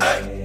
Hey.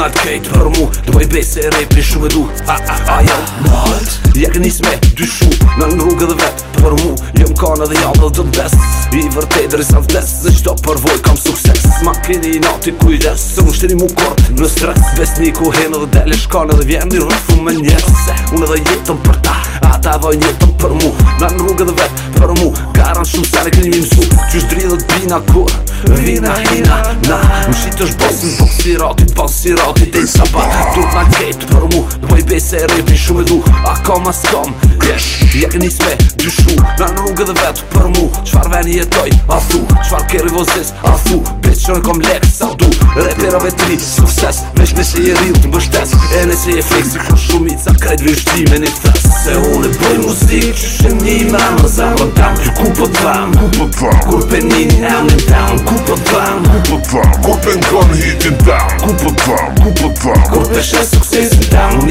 na kejt për mu Të bëj bej se rej prishu me du A, a, a, a, jam nalt Ja ke nis me dyshu Në në rrugë dhe vet për mu Ljëm ka në dhe jam dhe dhe mbes I vërtej dhe risa vdes Në qdo për voj kam sukses Ma keni i nati kujdes, i des Se më shtiri mu kort në stres Ves një ku hen dhe dele shka në dhe vjen Një rrëfu me njerë Se unë edhe jetëm për ta ata ta vaj njetëm për mu Në në rrugë dhe vet për mu Karan shumë se ne mi mësu Qysh dridhët vina kur Vina hina na Më shi të bosën Fokë po po si rati, pan si rati Dej sa pa Turp në gjetë për mu po Në pëj e se repi shumë edu A kom as kom Kesh Jek njës me Gjushu Në në rrugë dhe vetë për mu Qfar veni jetoj A thu Qfar keri vozis A thu Bec që në kom lek Sa du Reperave tri Sukses Vesh me se je rilë Të bështes E ne se je fleksi Kër shumica Kaj dvi shtime një thes Se unë e bëj muzik që shënima Më zamë tam që ku pët vam Ku pët vam Kur për një një amë në tam Ku pët vam Ku pët vam Kur për në kon hitin tam Ku pët vam Ku pët vam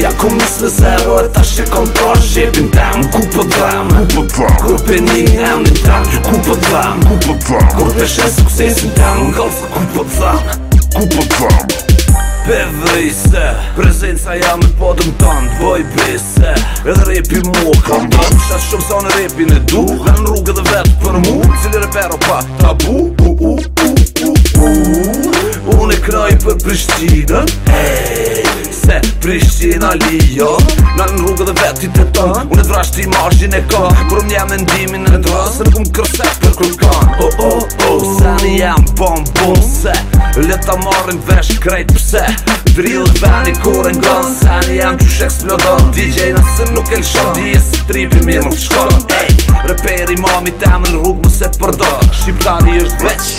jako mis zero E ta shë kon por shqipin tam Ku pët vam Ku pët vam Kur për një një amë në tam Ku pët vam Ku pët vam Kur për shë Bevejse Prezenca jam e podëm tanë të boj bese Edhe repi mu kam bërë Qa shumë sa në repi në du Në në rrugë dhe vetë për mu Cili repero pa tabu U u u u u u u Unë e kraj për Prishtinën Ej Se Prishtina li jo Në në rrugë dhe vetë i të tanë Unë e vrashti i margjin e ka Kërëm një jam e ndimin e Se në këm kërse për kërkanë O o o Se në jam bom bom se Leta marrin vesh krejt pëse Drill të ben i kore ngon Se jam që shek s'plodon DJ nëse nuk e lëshon Di e tripi mirë më të shkon Ej, reperi mami të emë në rrugë mëse të përdo Shqiptari është veç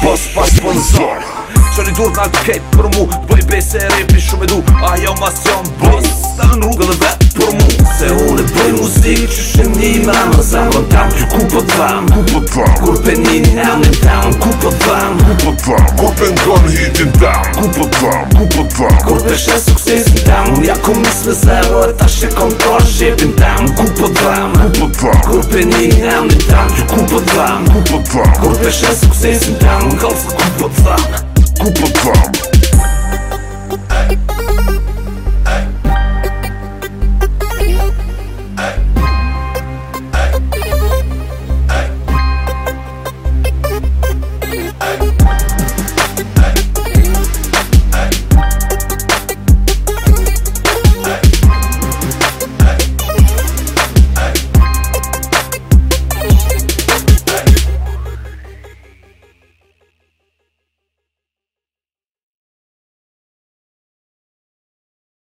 Po s'pas po në zonë Që një dur nga të kejtë për mu Të bëj bej se repi shumë edu Ajo mas jonë bës Ta në rrugë dhe vetë për mu Se unë e bëj muzik që një me më zemë Купа вам, купът вам Купен там купа вам, Купен гон, иден там Купа вам, купа вам Купеше суксес там Яко мисля за лата, ще контрол Жебен там, купа вам, купът вам Купен ин, купа там Купът вам, купът вам Купеше суксес там Халфа купа вам купа вам